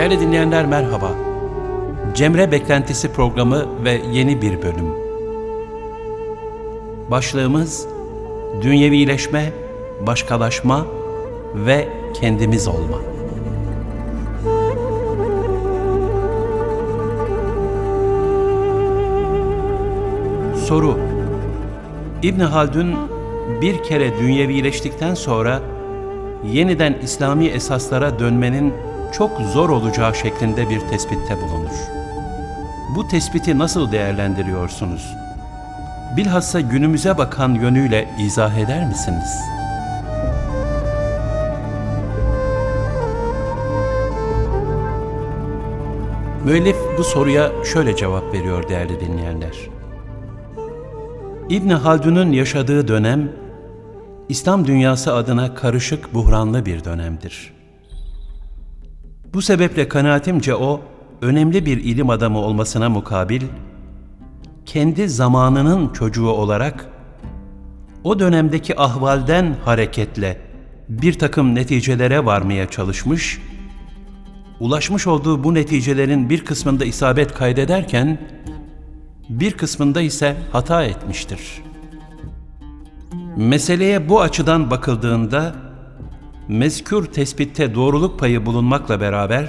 Değerli dinleyenler merhaba. Cemre Beklentisi programı ve yeni bir bölüm. Başlığımız dünyevileşme, başkalaşma ve kendimiz olma. Soru İbn Haldun bir kere dünyevileştikten sonra yeniden İslami esaslara dönmenin çok zor olacağı şeklinde bir tespitte bulunur. Bu tespiti nasıl değerlendiriyorsunuz? Bilhassa günümüze bakan yönüyle izah eder misiniz? Müellif bu soruya şöyle cevap veriyor değerli dinleyenler. İbn Haldun'un yaşadığı dönem İslam dünyası adına karışık, buhranlı bir dönemdir. Bu sebeple kanaatimce o, önemli bir ilim adamı olmasına mukabil, kendi zamanının çocuğu olarak, o dönemdeki ahvalden hareketle bir takım neticelere varmaya çalışmış, ulaşmış olduğu bu neticelerin bir kısmında isabet kaydederken, bir kısmında ise hata etmiştir.'' Meseleye bu açıdan bakıldığında mezkür tespitte doğruluk payı bulunmakla beraber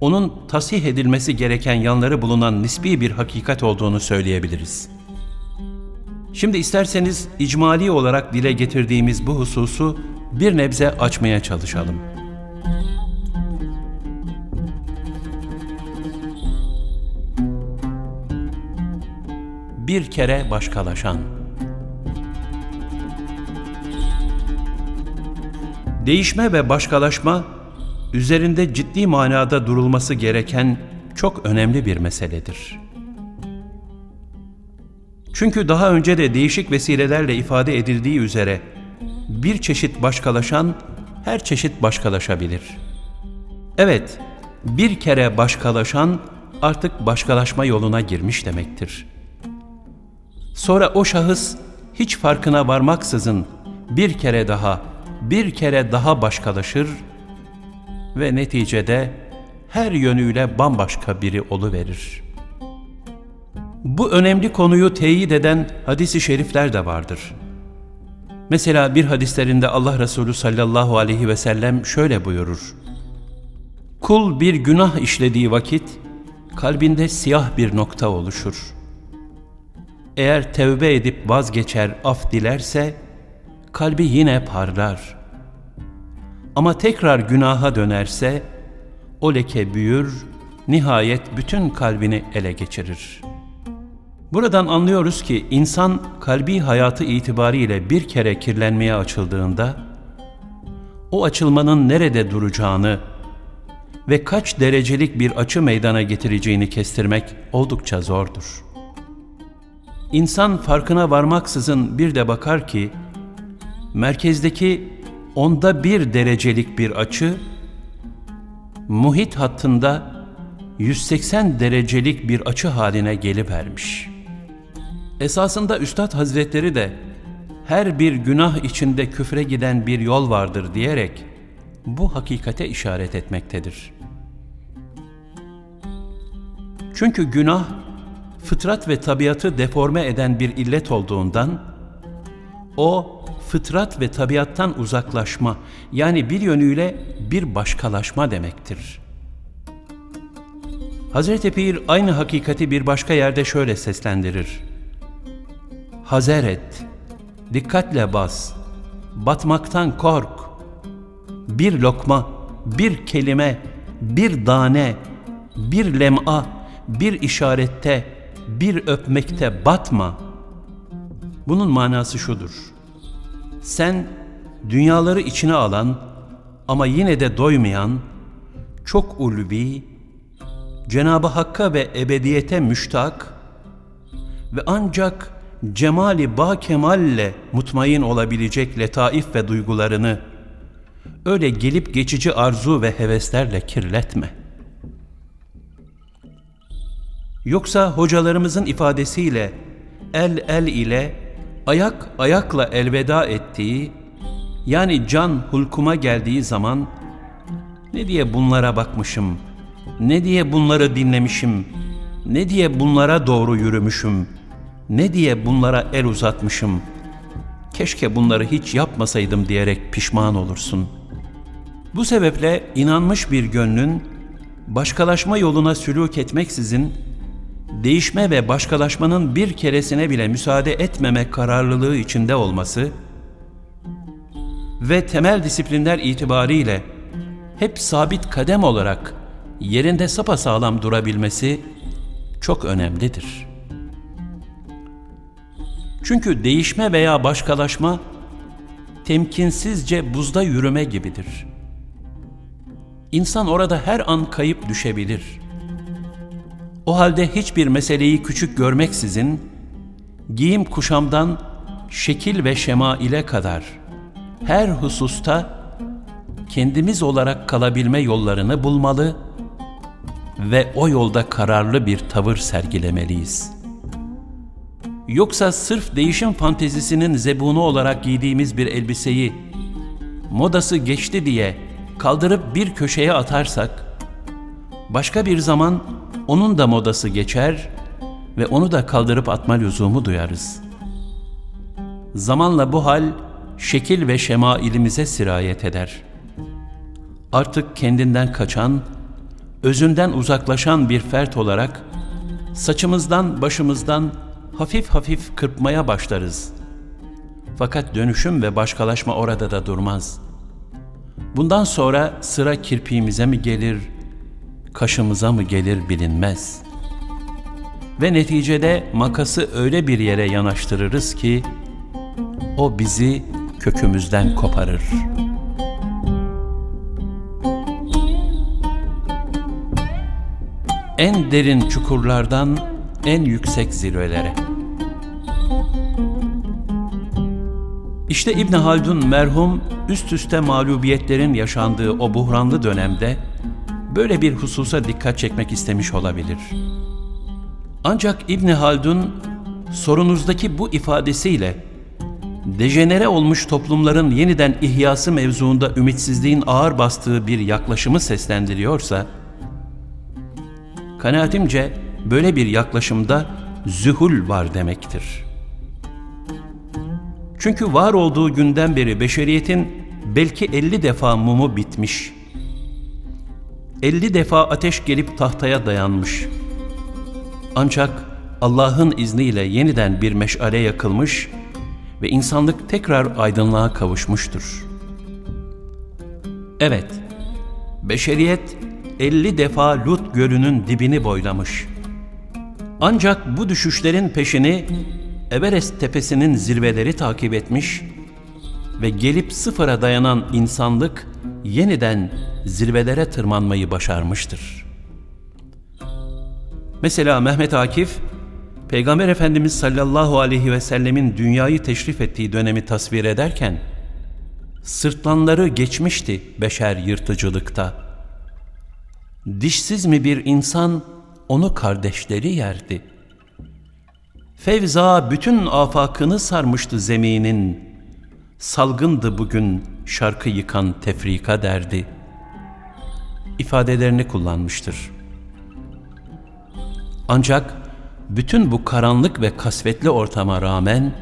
onun tasih edilmesi gereken yanları bulunan nisbi bir hakikat olduğunu söyleyebiliriz. Şimdi isterseniz icmali olarak dile getirdiğimiz bu hususu bir nebze açmaya çalışalım. Bir kere başkalaşan Değişme ve başkalaşma, üzerinde ciddi manada durulması gereken çok önemli bir meseledir. Çünkü daha önce de değişik vesilelerle ifade edildiği üzere bir çeşit başkalaşan her çeşit başkalaşabilir. Evet, bir kere başkalaşan artık başkalaşma yoluna girmiş demektir. Sonra o şahıs hiç farkına varmaksızın bir kere daha bir kere daha başkalaşır ve neticede her yönüyle bambaşka biri verir. Bu önemli konuyu teyit eden hadisi şerifler de vardır. Mesela bir hadislerinde Allah Resulü sallallahu aleyhi ve sellem şöyle buyurur. Kul bir günah işlediği vakit kalbinde siyah bir nokta oluşur. Eğer tevbe edip vazgeçer, af dilerse kalbi yine parlar. Ama tekrar günaha dönerse o leke büyür, nihayet bütün kalbini ele geçirir. Buradan anlıyoruz ki insan kalbi hayatı itibariyle bir kere kirlenmeye açıldığında o açılmanın nerede duracağını ve kaç derecelik bir açı meydana getireceğini kestirmek oldukça zordur. İnsan farkına varmaksızın bir de bakar ki merkezdeki onda bir derecelik bir açı, muhit hattında 180 derecelik bir açı haline gelivermiş. Esasında Üstad Hazretleri de her bir günah içinde küfre giden bir yol vardır diyerek bu hakikate işaret etmektedir. Çünkü günah fıtrat ve tabiatı deforme eden bir illet olduğundan o fıtrat ve tabiattan uzaklaşma yani bir yönüyle bir başkalaşma demektir. Hazreti Pir aynı hakikati bir başka yerde şöyle seslendirir. Hazer et, dikkatle bas, batmaktan kork. Bir lokma, bir kelime, bir dane, bir lem'a, bir işarette, bir öpmekte batma. Bunun manası şudur sen dünyaları içine alan ama yine de doymayan, çok ulvi, Cenab-ı Hakk'a ve ebediyete müştak ve ancak cemali ba kemalle mutmain olabilecek letaif ve duygularını öyle gelip geçici arzu ve heveslerle kirletme. Yoksa hocalarımızın ifadesiyle el el ile ayak ayakla elveda ettiği, yani can hulkuma geldiği zaman ne diye bunlara bakmışım, Ne diye bunları dinlemişim, ne diye bunlara doğru yürümüşüm, ne diye bunlara el uzatmışım. Keşke bunları hiç yapmasaydım diyerek pişman olursun. Bu sebeple inanmış bir gönlün başkalaşma yoluna sülük etmeksizin değişme ve başkalaşmanın bir keresine bile müsaade etmeme kararlılığı içinde olması ve temel disiplinler itibariyle hep sabit kadem olarak yerinde sapasağlam durabilmesi çok önemlidir. Çünkü değişme veya başkalaşma temkinsizce buzda yürüme gibidir. İnsan orada her an kayıp düşebilir. O halde hiçbir meseleyi küçük görmeksizin giyim kuşamdan şekil ve şema ile kadar her hususta kendimiz olarak kalabilme yollarını bulmalı ve o yolda kararlı bir tavır sergilemeliyiz. Yoksa sırf değişim fantezisinin zebunu olarak giydiğimiz bir elbiseyi modası geçti diye kaldırıp bir köşeye atarsak, başka bir zaman onun da modası geçer ve onu da kaldırıp atma lüzumu duyarız. Zamanla bu hal şekil ve şema ilimize sirayet eder. Artık kendinden kaçan, özünden uzaklaşan bir fert olarak saçımızdan, başımızdan hafif hafif kırpmaya başlarız. Fakat dönüşüm ve başkalaşma orada da durmaz. Bundan sonra sıra kirpiğimize mi gelir, kaşımıza mı gelir bilinmez. Ve neticede makası öyle bir yere yanaştırırız ki, o bizi kökümüzden koparır. En derin çukurlardan en yüksek zirvelere. İşte İbn Haldun merhum üst üste mağlubiyetlerin yaşandığı o buhranlı dönemde böyle bir hususa dikkat çekmek istemiş olabilir. Ancak İbn Haldun sorunuzdaki bu ifadesiyle dejenere olmuş toplumların yeniden ihyası mevzuunda ümitsizliğin ağır bastığı bir yaklaşımı seslendiriyorsa, kanaatimce böyle bir yaklaşımda zühul var demektir. Çünkü var olduğu günden beri beşeriyetin belki 50 defa mumu bitmiş. 50 defa ateş gelip tahtaya dayanmış. Ancak Allah'ın izniyle yeniden bir meşale yakılmış ve insanlık tekrar aydınlığa kavuşmuştur. Evet, beşeriyet 50 defa Lut gölünün dibini boylamış. Ancak bu düşüşlerin peşini Everest tepesinin zirveleri takip etmiş ve gelip sıfıra dayanan insanlık yeniden zirvelere tırmanmayı başarmıştır. Mesela Mehmet Akif, Peygamber Efendimiz sallallahu aleyhi ve sellemin dünyayı teşrif ettiği dönemi tasvir ederken, sırtlanları geçmişti beşer yırtıcılıkta. Dişsiz mi bir insan onu kardeşleri yerdi. Fevza bütün afakını sarmıştı zeminin, salgındı bugün şarkı yıkan tefrika derdi. ifadelerini kullanmıştır. Ancak bütün bu karanlık ve kasvetli ortama rağmen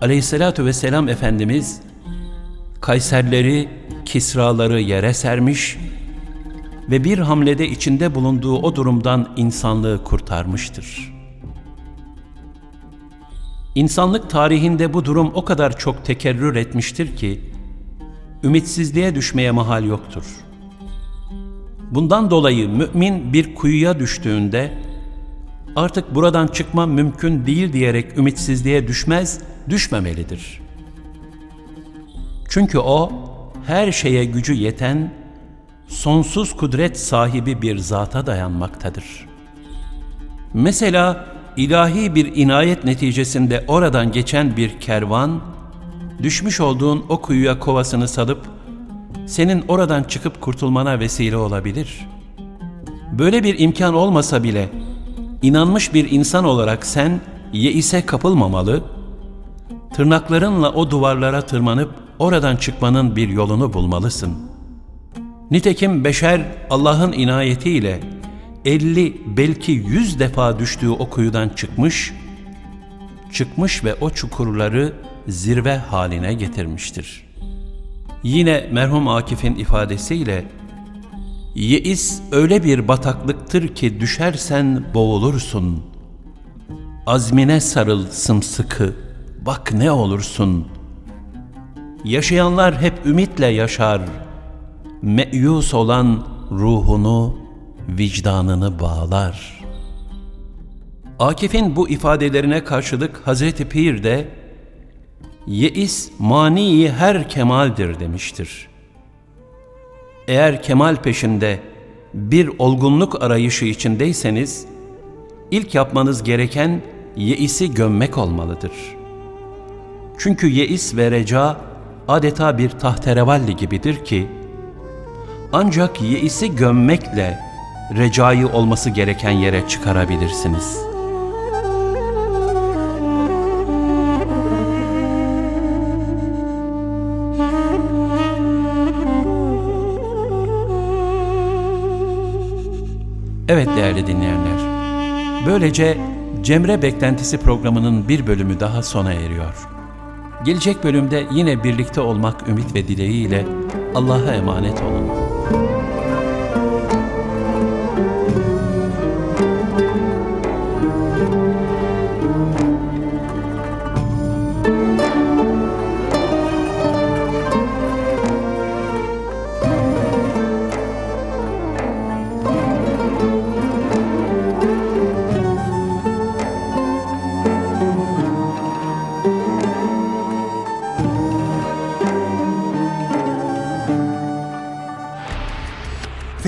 Aleyhisselatü Vesselam Efendimiz Kayserleri, Kisraları yere sermiş ve bir hamlede içinde bulunduğu o durumdan insanlığı kurtarmıştır. İnsanlık tarihinde bu durum o kadar çok tekerrür etmiştir ki, ümitsizliğe düşmeye mahal yoktur. Bundan dolayı mümin bir kuyuya düştüğünde, artık buradan çıkma mümkün değil diyerek ümitsizliğe düşmez, düşmemelidir. Çünkü o, her şeye gücü yeten, sonsuz kudret sahibi bir zata dayanmaktadır. Mesela ilahi bir inayet neticesinde oradan geçen bir kervan, düşmüş olduğun o kuyuya kovasını salıp, senin oradan çıkıp kurtulmana vesile olabilir. Böyle bir imkan olmasa bile, inanmış bir insan olarak sen yeise kapılmamalı, tırnaklarınla o duvarlara tırmanıp oradan çıkmanın bir yolunu bulmalısın. Nitekim beşer Allah'ın inayetiyle 50 belki 100 defa düştüğü o kuyudan çıkmış, çıkmış ve o çukurları zirve haline getirmiştir. Yine merhum Akif'in ifadesiyle Yeis öyle bir bataklıktır ki düşersen boğulursun. Azmine sarıl sımsıkı, bak ne olursun. Yaşayanlar hep ümitle yaşar. Meyus olan ruhunu, vicdanını bağlar. Akif'in bu ifadelerine karşılık Hazreti Pir de Yeis mani her kemaldir demiştir. Eğer kemal peşinde bir olgunluk arayışı içindeyseniz, ilk yapmanız gereken yeisi gömmek olmalıdır. Çünkü yeis ve reca adeta bir tahterevalli gibidir ki, ancak yeisi gömmekle recayı olması gereken yere çıkarabilirsiniz.'' Evet değerli dinleyenler, böylece Cemre Beklentisi programının bir bölümü daha sona eriyor. Gelecek bölümde yine birlikte olmak ümit ve dileğiyle Allah'a emanet olun.